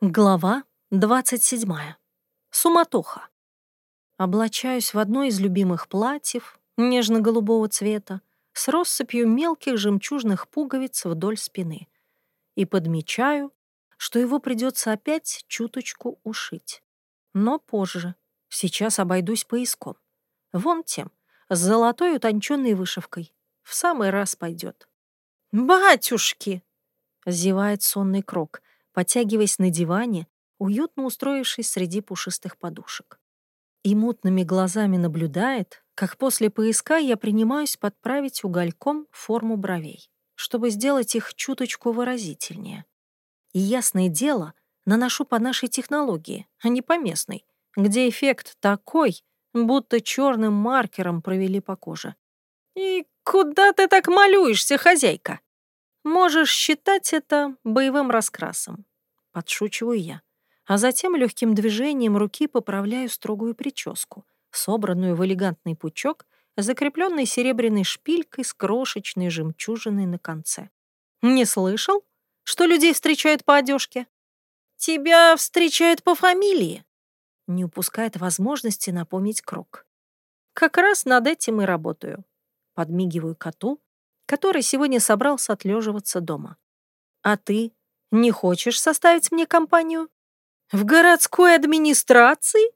Глава 27. Суматоха. Облачаюсь в одно из любимых платьев нежно-голубого цвета с россыпью мелких жемчужных пуговиц вдоль спины и подмечаю, что его придется опять чуточку ушить. Но позже. Сейчас обойдусь поиском. Вон тем, с золотой утонченной вышивкой. В самый раз пойдет. «Батюшки!» — зевает сонный крок — потягиваясь на диване, уютно устроившись среди пушистых подушек. И мутными глазами наблюдает, как после поиска я принимаюсь подправить угольком форму бровей, чтобы сделать их чуточку выразительнее. И ясное дело, наношу по нашей технологии, а не по местной, где эффект такой, будто черным маркером провели по коже. «И куда ты так малюешься, хозяйка?» Можешь считать это боевым раскрасом. Подшучиваю я. А затем легким движением руки поправляю строгую прическу, собранную в элегантный пучок, закрепленный серебряной шпилькой с крошечной жемчужиной на конце. «Не слышал, что людей встречают по одежке?» «Тебя встречают по фамилии», — не упускает возможности напомнить Крок. «Как раз над этим и работаю», — подмигиваю коту, который сегодня собрался отлеживаться дома. «А ты не хочешь составить мне компанию? В городской администрации?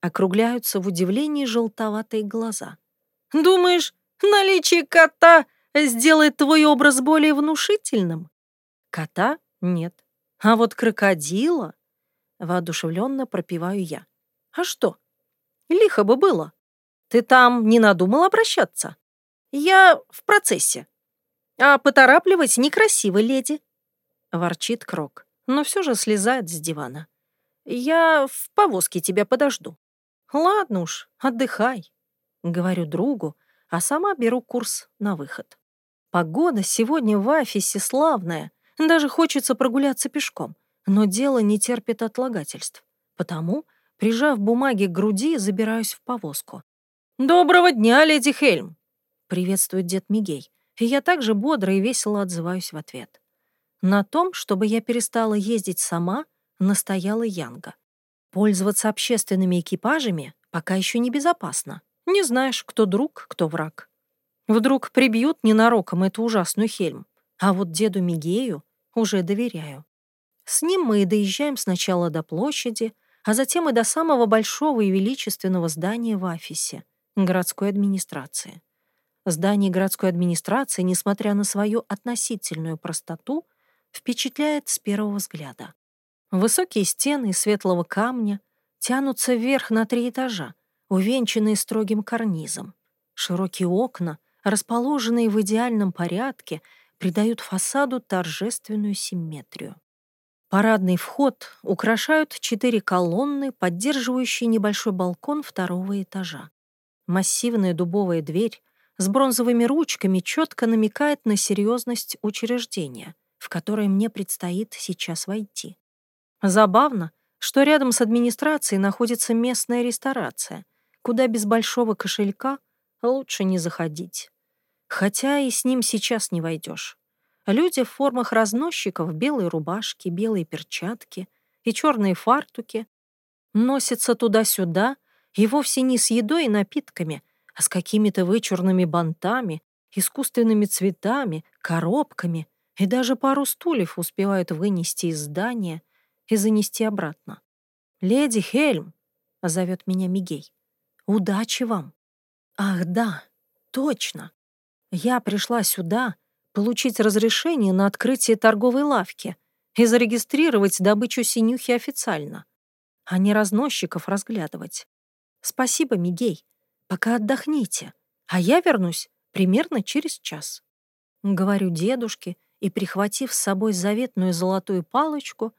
Округляются в удивлении желтоватые глаза. Думаешь, наличие кота сделает твой образ более внушительным? Кота нет. А вот крокодила воодушевленно пропиваю я. А что? Лихо бы было. Ты там не надумал обращаться? Я в процессе. А поторапливать некрасиво, леди. Ворчит Крок, но все же слезает с дивана. «Я в повозке тебя подожду». «Ладно уж, отдыхай», — говорю другу, а сама беру курс на выход. Погода сегодня в офисе славная, даже хочется прогуляться пешком, но дело не терпит отлагательств. Потому, прижав бумаги к груди, забираюсь в повозку. «Доброго дня, леди Хельм!» — приветствует дед Мигей, и я также бодро и весело отзываюсь в ответ. На том, чтобы я перестала ездить сама, настояла Янга. Пользоваться общественными экипажами пока еще небезопасно. Не знаешь, кто друг, кто враг. Вдруг прибьют ненароком эту ужасную хельм. А вот деду Мигею уже доверяю. С ним мы и доезжаем сначала до площади, а затем и до самого большого и величественного здания в офисе — городской администрации. Здание городской администрации, несмотря на свою относительную простоту, впечатляет с первого взгляда. Высокие стены из светлого камня тянутся вверх на три этажа, увенчанные строгим карнизом. Широкие окна, расположенные в идеальном порядке, придают фасаду торжественную симметрию. Парадный вход украшают четыре колонны, поддерживающие небольшой балкон второго этажа. Массивная дубовая дверь с бронзовыми ручками четко намекает на серьезность учреждения в которое мне предстоит сейчас войти. Забавно, что рядом с администрацией находится местная ресторация, куда без большого кошелька лучше не заходить. Хотя и с ним сейчас не войдешь. Люди в формах разносчиков, белые рубашки, белые перчатки и черные фартуки носятся туда-сюда и вовсе не с едой и напитками, а с какими-то вычурными бантами, искусственными цветами, коробками и даже пару стульев успевают вынести из здания и занести обратно. «Леди Хельм!» — зовет меня Мигей. «Удачи вам!» «Ах, да, точно! Я пришла сюда получить разрешение на открытие торговой лавки и зарегистрировать добычу синюхи официально, а не разносчиков разглядывать. Спасибо, Мигей. Пока отдохните, а я вернусь примерно через час». Говорю дедушке — и, прихватив с собой заветную золотую палочку,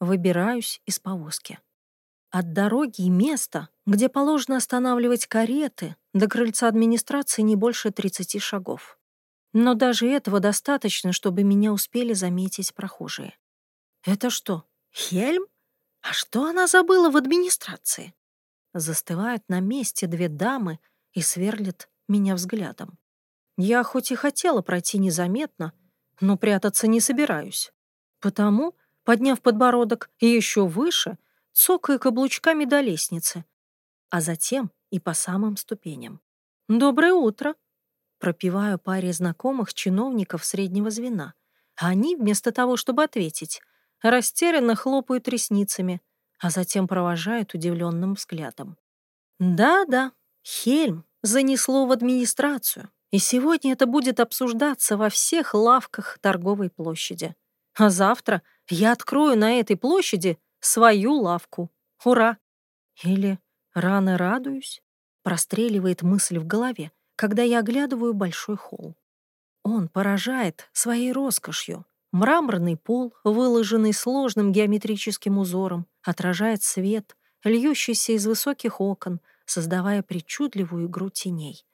выбираюсь из повозки. От дороги и места, где положено останавливать кареты, до крыльца администрации не больше 30 шагов. Но даже этого достаточно, чтобы меня успели заметить прохожие. «Это что, Хельм? А что она забыла в администрации?» Застывают на месте две дамы и сверлят меня взглядом. Я хоть и хотела пройти незаметно, но прятаться не собираюсь. Потому подняв подбородок и еще выше, цокая каблучками до лестницы, а затем и по самым ступеням. «Доброе утро!» Пропиваю паре знакомых чиновников среднего звена. А они, вместо того, чтобы ответить, растерянно хлопают ресницами, а затем провожают удивленным взглядом. Да-да, Хельм занесло в администрацию, и сегодня это будет обсуждаться во всех лавках торговой площади. А завтра я открою на этой площади свою лавку. Ура! Или рано радуюсь? Простреливает мысль в голове, когда я оглядываю большой холл. Он поражает своей роскошью. Мраморный пол, выложенный сложным геометрическим узором, отражает свет, льющийся из высоких окон, создавая причудливую игру теней.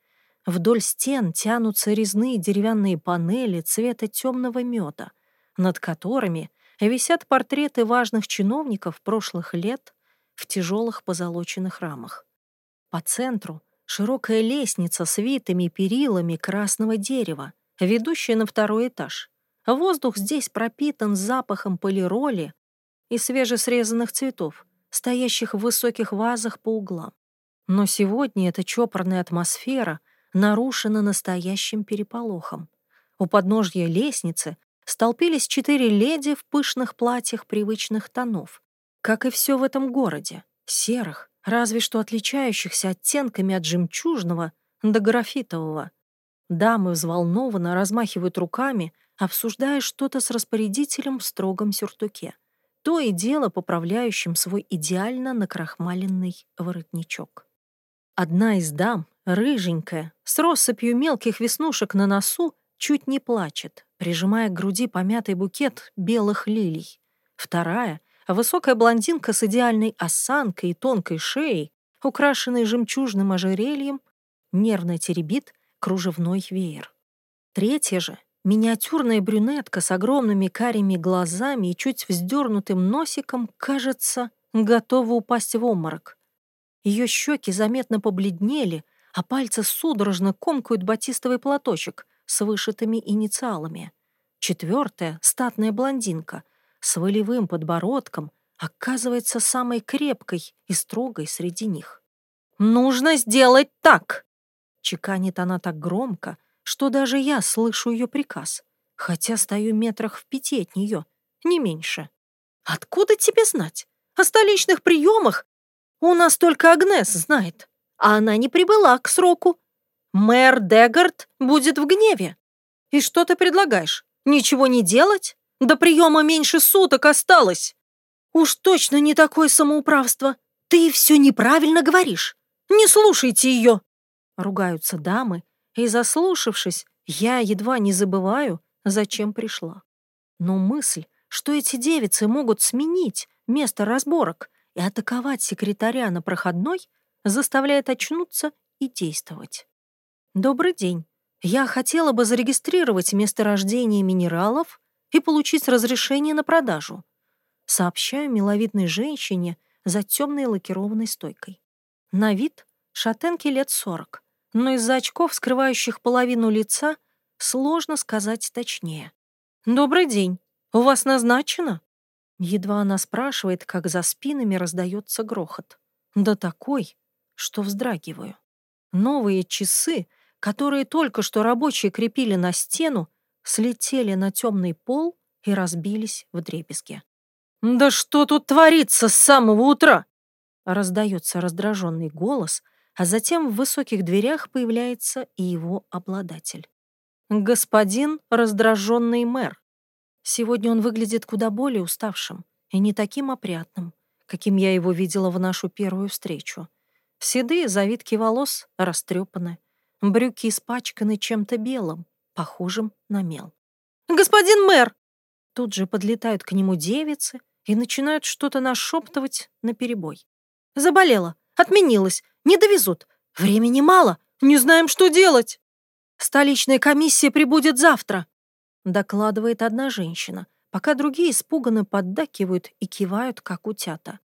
Вдоль стен тянутся резные деревянные панели цвета темного меда, над которыми висят портреты важных чиновников прошлых лет в тяжелых позолоченных рамах. По центру широкая лестница с витыми перилами красного дерева, ведущая на второй этаж. Воздух здесь пропитан запахом полироли и свежесрезанных цветов, стоящих в высоких вазах по углам. Но сегодня эта чопорная атмосфера нарушена настоящим переполохом. У подножья лестницы столпились четыре леди в пышных платьях привычных тонов, как и все в этом городе, серых, разве что отличающихся оттенками от жемчужного до графитового. Дамы взволнованно размахивают руками, обсуждая что-то с распорядителем в строгом сюртуке, то и дело поправляющим свой идеально накрахмаленный воротничок. Одна из дам, рыженькая, с россыпью мелких веснушек на носу, чуть не плачет, прижимая к груди помятый букет белых лилий. Вторая Высокая блондинка с идеальной осанкой и тонкой шеей, украшенной жемчужным ожерельем, нервно теребит кружевной веер. Третья же — миниатюрная брюнетка с огромными карими глазами и чуть вздернутым носиком, кажется, готова упасть в обморок. Ее щеки заметно побледнели, а пальцы судорожно комкают батистовый платочек с вышитыми инициалами. Четвертая — статная блондинка — с волевым подбородком оказывается самой крепкой и строгой среди них. «Нужно сделать так!» Чеканит она так громко, что даже я слышу ее приказ, хотя стою метрах в пяти от нее, не меньше. «Откуда тебе знать? О столичных приемах у нас только Агнес знает, а она не прибыла к сроку. Мэр Дегард будет в гневе. И что ты предлагаешь? Ничего не делать?» До приема меньше суток осталось. Уж точно не такое самоуправство. Ты все неправильно говоришь. Не слушайте ее. Ругаются дамы, и, заслушавшись, я едва не забываю, зачем пришла. Но мысль, что эти девицы могут сменить место разборок и атаковать секретаря на проходной, заставляет очнуться и действовать. Добрый день. Я хотела бы зарегистрировать месторождение минералов и получить разрешение на продажу. Сообщаю миловидной женщине за темной лакированной стойкой. На вид шатенки лет сорок, но из-за очков, скрывающих половину лица, сложно сказать точнее. «Добрый день. У вас назначено?» Едва она спрашивает, как за спинами раздается грохот. Да такой, что вздрагиваю. Новые часы, которые только что рабочие крепили на стену, слетели на темный пол и разбились в дребезги. «Да что тут творится с самого утра?» Раздается раздраженный голос, а затем в высоких дверях появляется и его обладатель. Господин раздраженный мэр. Сегодня он выглядит куда более уставшим и не таким опрятным, каким я его видела в нашу первую встречу. Седые завитки волос растрепаны, брюки испачканы чем-то белым, похожим на мел. «Господин мэр!» Тут же подлетают к нему девицы и начинают что-то нашептывать наперебой. «Заболела, отменилась, не довезут. Времени мало, не знаем, что делать!» «Столичная комиссия прибудет завтра», — докладывает одна женщина, пока другие испуганно поддакивают и кивают, как утята.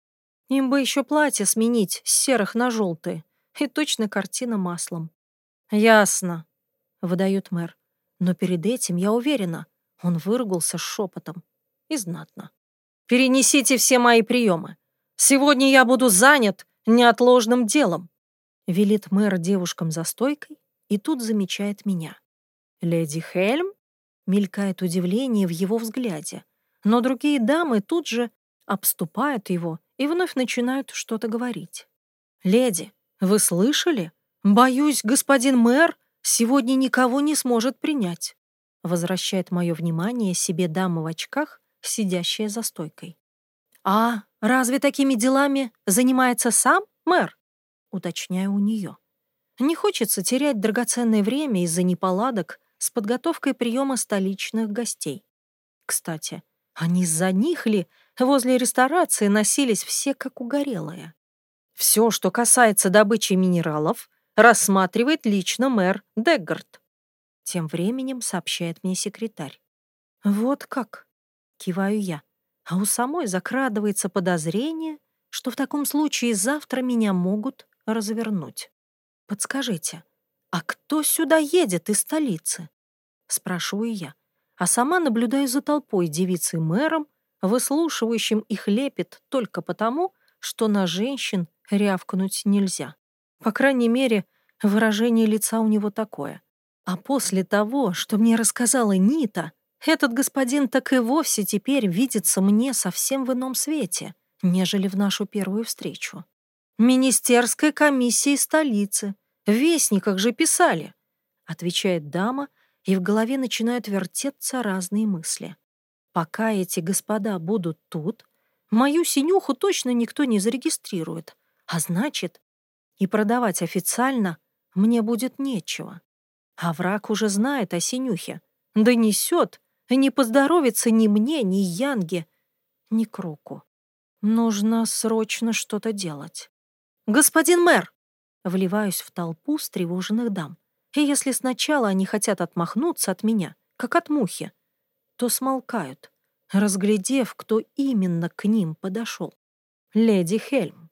Им бы еще платье сменить с серых на желтые, и точно картина маслом. «Ясно», — выдает мэр. Но перед этим, я уверена, он выругался шепотом и знатно. перенесите все мои приемы. Сегодня я буду занят неотложным делом», — велит мэр девушкам за стойкой и тут замечает меня. «Леди Хельм?» — мелькает удивление в его взгляде, но другие дамы тут же обступают его и вновь начинают что-то говорить. «Леди, вы слышали? Боюсь, господин мэр сегодня никого не сможет принять», возвращает мое внимание себе дама в очках, сидящая за стойкой. «А разве такими делами занимается сам мэр?» уточняю у нее. Не хочется терять драгоценное время из-за неполадок с подготовкой приема столичных гостей. Кстати, а не из-за них ли возле ресторации носились все как угорелые? Все, что касается добычи минералов, рассматривает лично мэр Деггард. Тем временем сообщает мне секретарь. Вот как, киваю я, а у самой закрадывается подозрение, что в таком случае завтра меня могут развернуть. Подскажите, а кто сюда едет из столицы? Спрашиваю я, а сама наблюдаю за толпой девицы мэром, выслушивающим их лепет только потому, что на женщин рявкнуть нельзя. По крайней мере, выражение лица у него такое. А после того, что мне рассказала Нита, этот господин так и вовсе теперь видится мне совсем в ином свете, нежели в нашу первую встречу. «Министерской комиссии столицы. В вестниках же писали», — отвечает дама, и в голове начинают вертеться разные мысли. «Пока эти господа будут тут, мою синюху точно никто не зарегистрирует, а значит, и продавать официально мне будет нечего. А враг уже знает о синюхе, донесет, и не поздоровится ни мне, ни Янге, ни Круку. Нужно срочно что-то делать. «Господин мэр!» Вливаюсь в толпу встревоженных дам. И если сначала они хотят отмахнуться от меня, как от мухи, то смолкают, разглядев, кто именно к ним подошел. Леди Хельм.